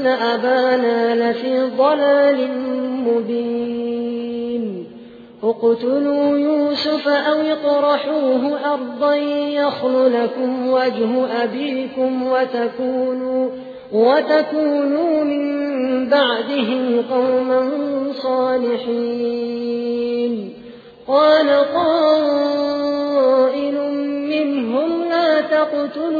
إن أبانا لفي ضلال مبين اقتلوا يوسف أو اطرحوه أرضا يخل لكم وجه أبيكم وتكونوا وتكونوا من بعده قوما صالحين قال قائل منهم لا تقتلوا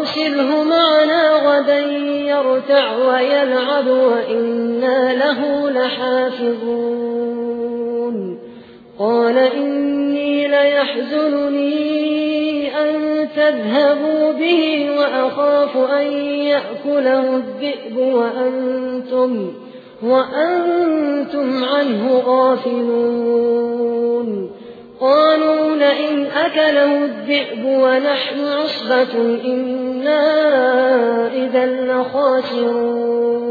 أرسله معنا غدا يرتع ويلعب وإنا له لحافظون. قال إني ليحزنني أن تذهبوا به وأخاف أن يأكله الذئب وأنتم, وأنتم عنه غافلون. لئن أكله الذئب ونحن عصبة إنا إذا لخاسرون